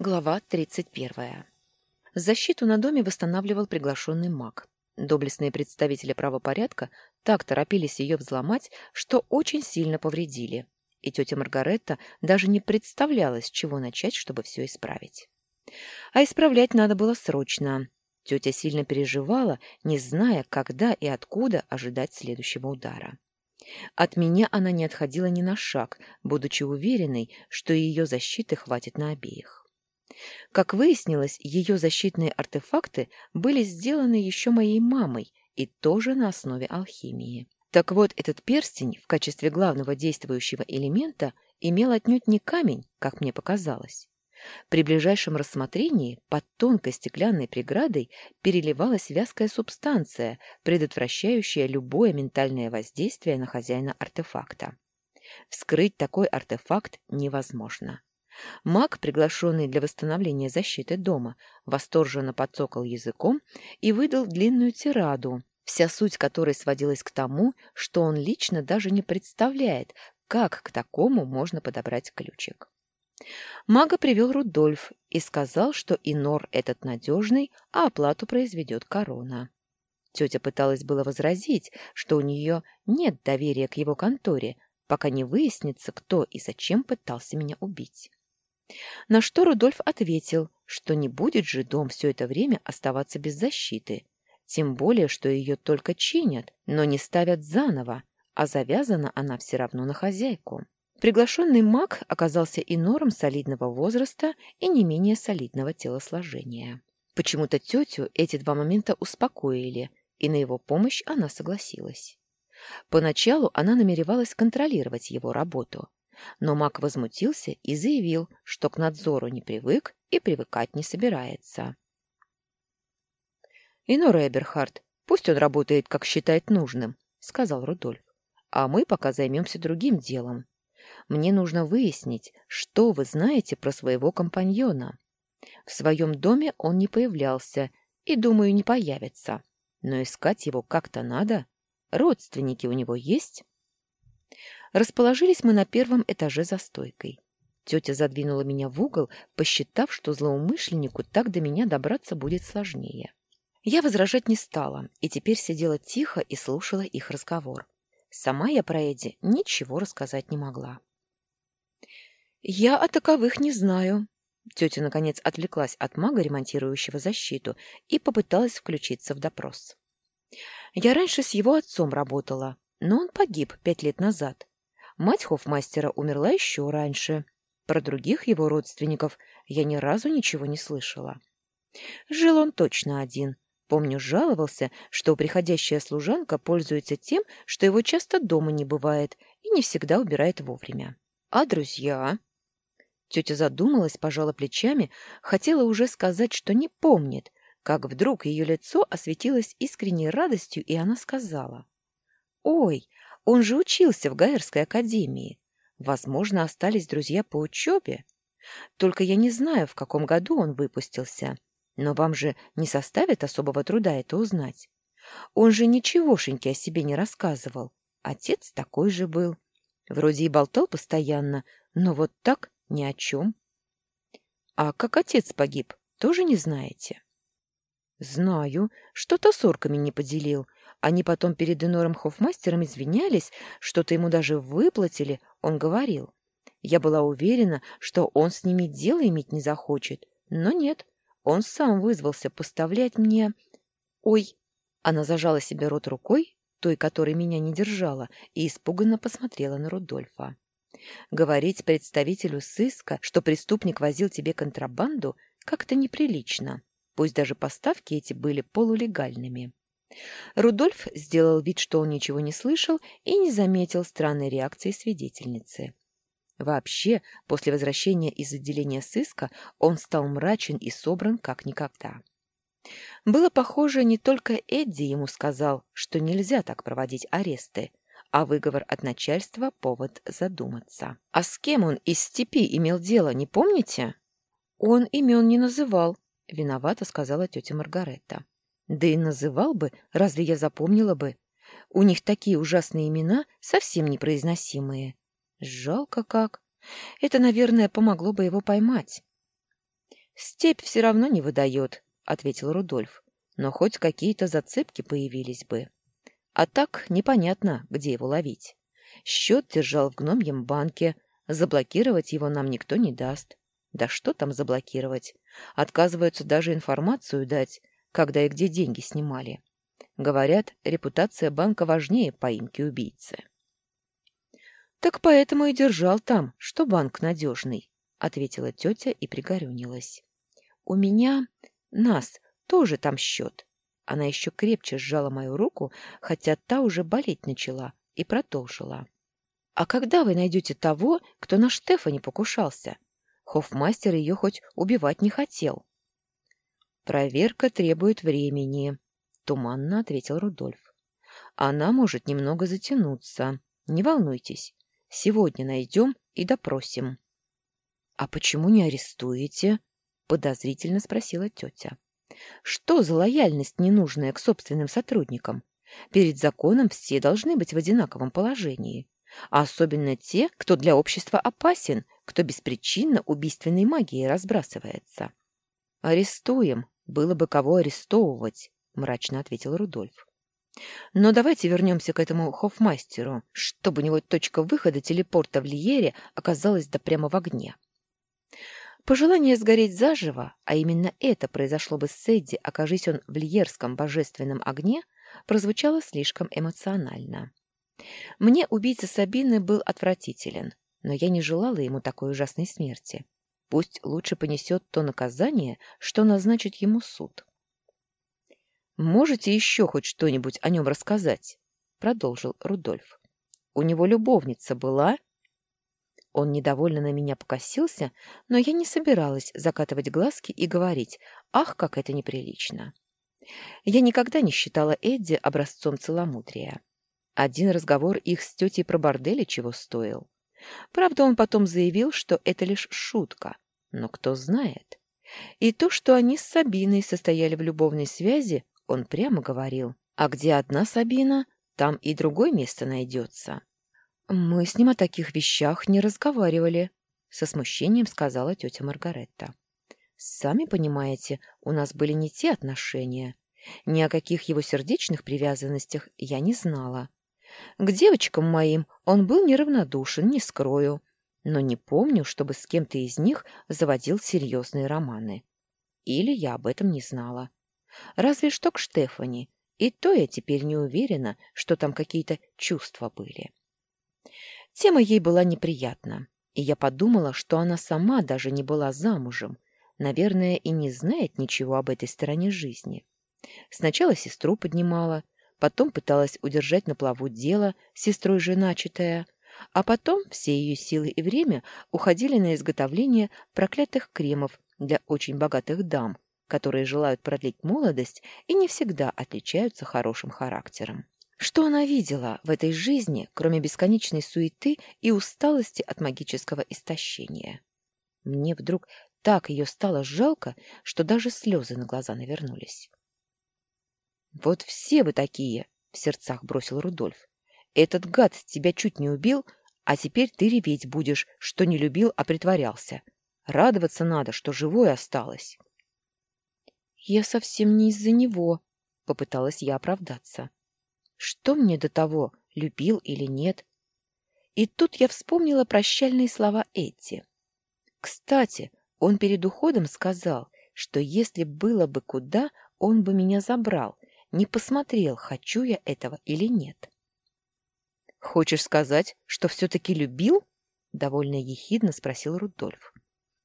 Глава 31. Защиту на доме восстанавливал приглашенный маг. Доблестные представители правопорядка так торопились ее взломать, что очень сильно повредили. И тетя Маргаретта даже не представляла, с чего начать, чтобы все исправить. А исправлять надо было срочно. Тетя сильно переживала, не зная, когда и откуда ожидать следующего удара. От меня она не отходила ни на шаг, будучи уверенной, что ее защиты хватит на обеих. Как выяснилось, ее защитные артефакты были сделаны еще моей мамой и тоже на основе алхимии. Так вот, этот перстень в качестве главного действующего элемента имел отнюдь не камень, как мне показалось. При ближайшем рассмотрении под тонкой стеклянной преградой переливалась вязкая субстанция, предотвращающая любое ментальное воздействие на хозяина артефакта. Вскрыть такой артефакт невозможно. Маг, приглашенный для восстановления защиты дома, восторженно подцокал языком и выдал длинную тираду, вся суть которой сводилась к тому, что он лично даже не представляет, как к такому можно подобрать ключик. Мага привел Рудольф и сказал, что инор этот надежный, а оплату произведет корона. Тетя пыталась было возразить, что у нее нет доверия к его конторе, пока не выяснится, кто и зачем пытался меня убить. На что Рудольф ответил, что не будет же дом все это время оставаться без защиты, тем более, что ее только чинят, но не ставят заново, а завязана она все равно на хозяйку. Приглашенный маг оказался инором солидного возраста и не менее солидного телосложения. Почему-то тетю эти два момента успокоили, и на его помощь она согласилась. Поначалу она намеревалась контролировать его работу, но маг возмутился и заявил, что к надзору не привык и привыкать не собирается. «Инора Эберхард, пусть он работает, как считает нужным», — сказал Рудольф. «А мы пока займемся другим делом. Мне нужно выяснить, что вы знаете про своего компаньона. В своем доме он не появлялся и, думаю, не появится. Но искать его как-то надо. Родственники у него есть?» Расположились мы на первом этаже за стойкой. Тетя задвинула меня в угол, посчитав, что злоумышленнику так до меня добраться будет сложнее. Я возражать не стала, и теперь сидела тихо и слушала их разговор. Сама я про Эдди ничего рассказать не могла. «Я о таковых не знаю». Тетя, наконец, отвлеклась от мага, ремонтирующего защиту, и попыталась включиться в допрос. «Я раньше с его отцом работала, но он погиб пять лет назад. Мать хофмастера умерла еще раньше. Про других его родственников я ни разу ничего не слышала. Жил он точно один. Помню, жаловался, что приходящая служанка пользуется тем, что его часто дома не бывает и не всегда убирает вовремя. А друзья? Тетя задумалась, пожала плечами, хотела уже сказать, что не помнит, как вдруг ее лицо осветилось искренней радостью, и она сказала. «Ой, он же учился в Гаэрской академии. Возможно, остались друзья по учебе. Только я не знаю, в каком году он выпустился. Но вам же не составит особого труда это узнать. Он же ничегошеньки о себе не рассказывал. Отец такой же был. Вроде и болтал постоянно, но вот так ни о чем. А как отец погиб, тоже не знаете? Знаю, что-то с орками не поделил, они потом перед Инором Хофмастером извинялись, что-то ему даже выплатили, он говорил. Я была уверена, что он с ними дело иметь не захочет, но нет, он сам вызвался поставлять мне... Ой! Она зажала себе рот рукой, той, которой меня не держала, и испуганно посмотрела на Рудольфа. Говорить представителю сыска, что преступник возил тебе контрабанду, как-то неприлично, пусть даже поставки эти были полулегальными. Рудольф сделал вид, что он ничего не слышал и не заметил странной реакции свидетельницы. Вообще, после возвращения из отделения сыска он стал мрачен и собран как никогда. Было похоже, не только Эдди ему сказал, что нельзя так проводить аресты, а выговор от начальства — повод задуматься. А с кем он из степи имел дело, не помните? Он имен не называл, — виновата сказала тетя Маргаретта. Да и называл бы, разве я запомнила бы? У них такие ужасные имена, совсем непроизносимые. Жалко как. Это, наверное, помогло бы его поймать. «Степь все равно не выдает», — ответил Рудольф. «Но хоть какие-то зацепки появились бы. А так непонятно, где его ловить. Счет держал в гномьем банке, заблокировать его нам никто не даст. Да что там заблокировать? Отказываются даже информацию дать, когда и где деньги снимали. Говорят, репутация банка важнее поимки убийцы. «Так поэтому и держал там, что банк надежный», — ответила тетя и пригорюнилась. «У меня... нас тоже там счет». Она еще крепче сжала мою руку, хотя та уже болеть начала, и продолжила. «А когда вы найдете того, кто на Штефа покушался? Хофмастер ее хоть убивать не хотел». «Проверка требует времени», — туманно ответил Рудольф. «Она может немного затянуться. Не волнуйтесь, Сегодня найдем и допросим. — А почему не арестуете? — подозрительно спросила тетя. — Что за лояльность ненужная к собственным сотрудникам? Перед законом все должны быть в одинаковом положении. А особенно те, кто для общества опасен, кто беспричинно убийственной магией разбрасывается. — Арестуем. Было бы кого арестовывать, — мрачно ответил Рудольф. Но давайте вернемся к этому хофмастеру, чтобы у него точка выхода телепорта в Лиере оказалась да прямо в огне. Пожелание сгореть заживо, а именно это произошло бы с Эдди, окажись он в льерском божественном огне, прозвучало слишком эмоционально. Мне убийца Сабины был отвратителен, но я не желала ему такой ужасной смерти. Пусть лучше понесет то наказание, что назначит ему суд. «Можете еще хоть что-нибудь о нем рассказать?» — продолжил Рудольф. «У него любовница была?» Он недовольно на меня покосился, но я не собиралась закатывать глазки и говорить «Ах, как это неприлично!». Я никогда не считала Эдди образцом целомудрия. Один разговор их с тетей про бордели чего стоил. Правда, он потом заявил, что это лишь шутка, но кто знает. И то, что они с Сабиной состояли в любовной связи, он прямо говорил, а где одна Сабина, там и другое место найдется. Мы с ним о таких вещах не разговаривали, со смущением сказала тетя Маргаретта. Сами понимаете, у нас были не те отношения. Ни о каких его сердечных привязанностях я не знала. К девочкам моим он был неравнодушен, не скрою, но не помню, чтобы с кем-то из них заводил серьезные романы. Или я об этом не знала. Разве что к Штефани, и то я теперь не уверена, что там какие-то чувства были. Тема ей была неприятна, и я подумала, что она сама даже не была замужем, наверное, и не знает ничего об этой стороне жизни. Сначала сестру поднимала, потом пыталась удержать на плаву дело, сестрой же начатое, а потом все ее силы и время уходили на изготовление проклятых кремов для очень богатых дам, которые желают продлить молодость и не всегда отличаются хорошим характером. Что она видела в этой жизни, кроме бесконечной суеты и усталости от магического истощения? Мне вдруг так ее стало жалко, что даже слезы на глаза навернулись. «Вот все вы такие!» — в сердцах бросил Рудольф. «Этот гад тебя чуть не убил, а теперь ты реветь будешь, что не любил, а притворялся. Радоваться надо, что живой осталось». «Я совсем не из-за него», — попыталась я оправдаться. «Что мне до того, любил или нет?» И тут я вспомнила прощальные слова Эти. Кстати, он перед уходом сказал, что если было бы куда, он бы меня забрал, не посмотрел, хочу я этого или нет. «Хочешь сказать, что все-таки любил?» — довольно ехидно спросил Рудольф.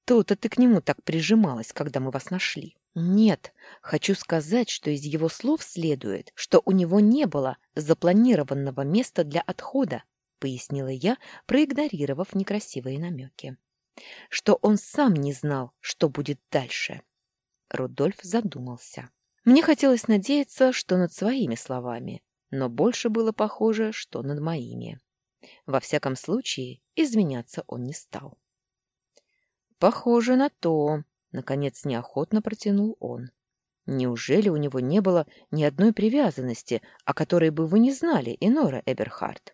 «То-то ты к нему так прижималась, когда мы вас нашли». Нет, хочу сказать, что из его слов следует, что у него не было запланированного места для отхода, пояснила я, проигнорировав некрасивые намеки. Что он сам не знал, что будет дальше. Рудольф задумался. Мне хотелось надеяться, что над своими словами, но больше было похоже, что над моими. Во всяком случае, изменяться он не стал. «Похоже на то», Наконец неохотно протянул он. Неужели у него не было ни одной привязанности, о которой бы вы не знали, Инора Эберхард?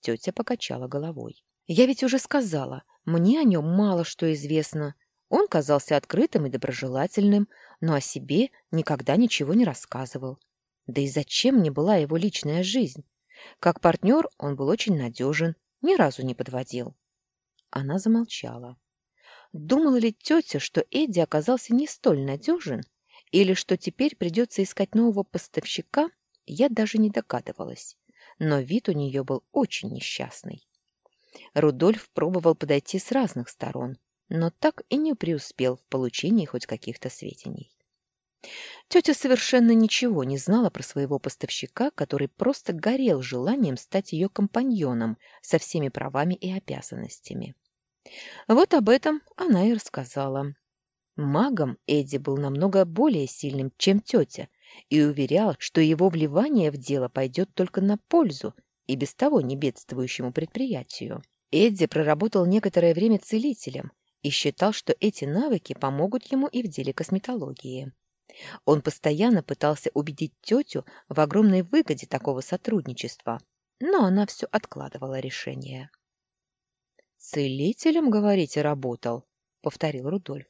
Тетя покачала головой. Я ведь уже сказала, мне о нем мало что известно. Он казался открытым и доброжелательным, но о себе никогда ничего не рассказывал. Да и зачем мне была его личная жизнь? Как партнер он был очень надежен, ни разу не подводил. Она замолчала. Думала ли тетя, что Эдди оказался не столь надежен, или что теперь придется искать нового поставщика, я даже не догадывалась. Но вид у нее был очень несчастный. Рудольф пробовал подойти с разных сторон, но так и не преуспел в получении хоть каких-то сведений. Тетя совершенно ничего не знала про своего поставщика, который просто горел желанием стать ее компаньоном со всеми правами и обязанностями. Вот об этом она и рассказала. Магом Эдди был намного более сильным, чем тетя, и уверял, что его вливание в дело пойдет только на пользу и без того не бедствующему предприятию. Эдди проработал некоторое время целителем и считал, что эти навыки помогут ему и в деле косметологии. Он постоянно пытался убедить тетю в огромной выгоде такого сотрудничества, но она все откладывала решение. «Целителем, говорите, работал?» — повторил Рудольф.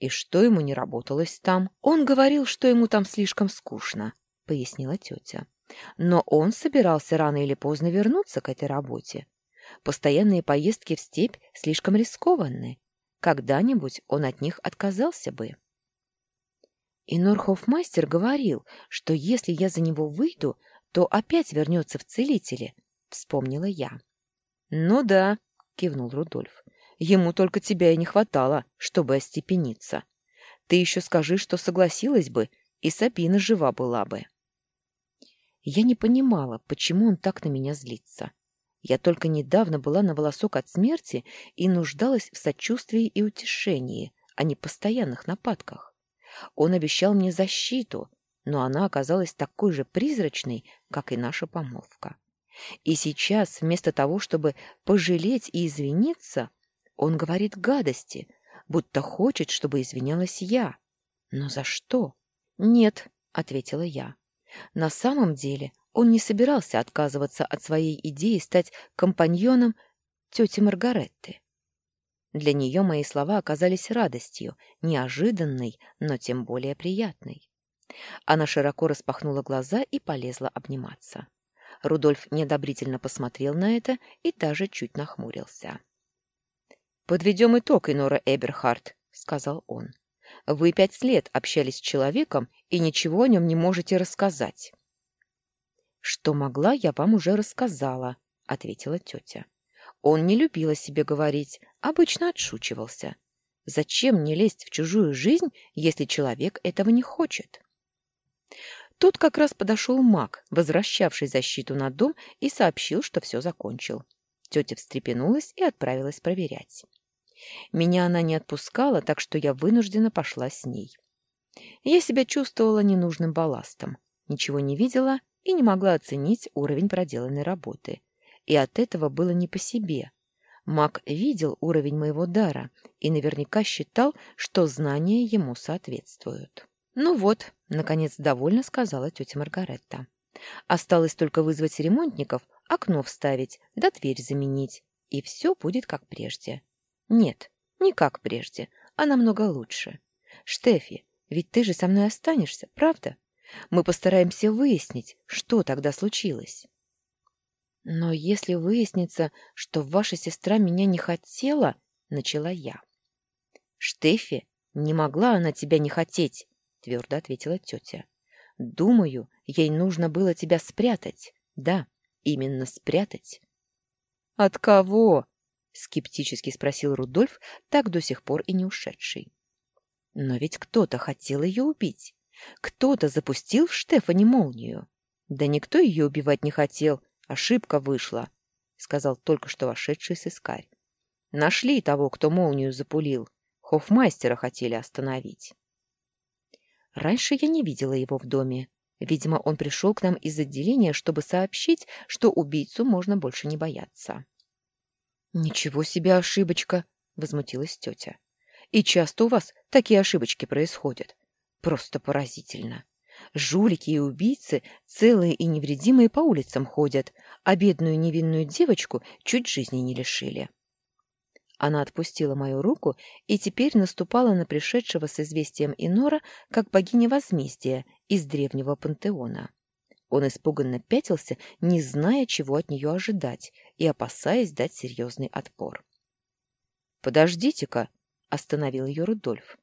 «И что ему не работалось там?» «Он говорил, что ему там слишком скучно», — пояснила тетя. «Но он собирался рано или поздно вернуться к этой работе. Постоянные поездки в степь слишком рискованны. Когда-нибудь он от них отказался бы». И Норхофмастер говорил, что если я за него выйду, то опять вернется в целители, — вспомнила я. — Ну да, — кивнул Рудольф. — Ему только тебя и не хватало, чтобы остепениться. Ты еще скажи, что согласилась бы, и Сабина жива была бы. Я не понимала, почему он так на меня злится. Я только недавно была на волосок от смерти и нуждалась в сочувствии и утешении, а не постоянных нападках. Он обещал мне защиту, но она оказалась такой же призрачной, как и наша помолвка. И сейчас, вместо того, чтобы пожалеть и извиниться, он говорит гадости, будто хочет, чтобы извинялась я. Но за что? Нет, ответила я. На самом деле он не собирался отказываться от своей идеи стать компаньоном тети Маргаретты. Для нее мои слова оказались радостью, неожиданной, но тем более приятной. Она широко распахнула глаза и полезла обниматься. Рудольф неодобрительно посмотрел на это и даже чуть нахмурился. «Подведем итог, Инора Эберхард», — сказал он. «Вы пять лет общались с человеком и ничего о нем не можете рассказать». «Что могла, я вам уже рассказала», — ответила тетя. Он не любил о себе говорить, обычно отшучивался. Зачем мне лезть в чужую жизнь, если человек этого не хочет? Тут как раз подошел маг, возвращавший защиту на дом, и сообщил, что все закончил. Тетя встрепенулась и отправилась проверять. Меня она не отпускала, так что я вынуждена пошла с ней. Я себя чувствовала ненужным балластом, ничего не видела и не могла оценить уровень проделанной работы и от этого было не по себе. Маг видел уровень моего дара и наверняка считал, что знания ему соответствуют. «Ну вот», — наконец довольно сказала тетя Маргаретта. «Осталось только вызвать ремонтников, окно вставить, да дверь заменить, и все будет как прежде». «Нет, не как прежде, а намного лучше. Штефи, ведь ты же со мной останешься, правда? Мы постараемся выяснить, что тогда случилось». Но если выяснится, что ваша сестра меня не хотела, начала я. Штефи, не могла она тебя не хотеть, твердо ответила тетя. Думаю, ей нужно было тебя спрятать. Да, именно спрятать. От кого? скептически спросил Рудольф, так до сих пор и не ушедший. Но ведь кто-то хотел ее убить. Кто-то запустил в Штефани молнию. Да никто ее убивать не хотел, Ошибка вышла, — сказал только что вошедший сыскарь. Нашли того, кто молнию запулил. Хофмастера хотели остановить. Раньше я не видела его в доме. Видимо, он пришел к нам из отделения, чтобы сообщить, что убийцу можно больше не бояться. — Ничего себе ошибочка! — возмутилась тетя. — И часто у вас такие ошибочки происходят. Просто поразительно. Жулики и убийцы целые и невредимые по улицам ходят, а бедную невинную девочку чуть жизни не лишили. Она отпустила мою руку и теперь наступала на пришедшего с известием Инора как богиня возмездия из древнего пантеона. Он испуганно пятился, не зная, чего от нее ожидать, и опасаясь дать серьезный отпор. «Подождите-ка», — остановил ее Рудольф.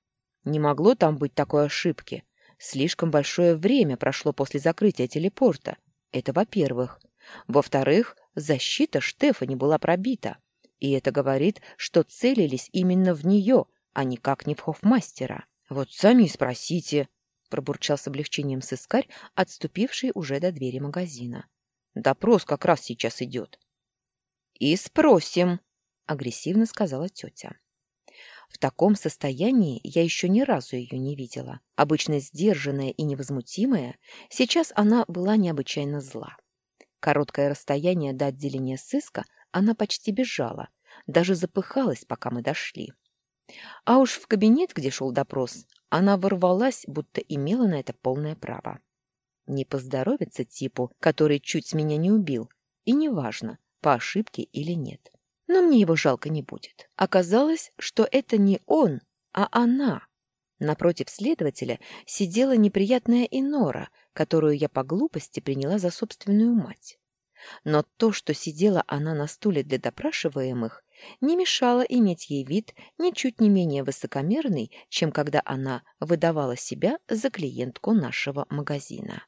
«Не могло там быть такой ошибки. Слишком большое время прошло после закрытия телепорта. Это во-первых. Во-вторых, защита Штефани была пробита. И это говорит, что целились именно в нее, а никак не в хофмастера. «Вот сами спросите», — пробурчал с облегчением сыскарь, отступивший уже до двери магазина. «Допрос как раз сейчас идет». «И спросим», — агрессивно сказала тетя. В таком состоянии я еще ни разу ее не видела. Обычно сдержанная и невозмутимая, сейчас она была необычайно зла. Короткое расстояние до отделения сыска она почти бежала, даже запыхалась, пока мы дошли. А уж в кабинет, где шел допрос, она ворвалась, будто имела на это полное право. Не поздоровится типу, который чуть меня не убил, и неважно, по ошибке или нет. Но мне его жалко не будет. Оказалось, что это не он, а она. Напротив следователя сидела неприятная Инора, которую я по глупости приняла за собственную мать. Но то, что сидела она на стуле для допрашиваемых, не мешало иметь ей вид ничуть не менее высокомерный, чем когда она выдавала себя за клиентку нашего магазина.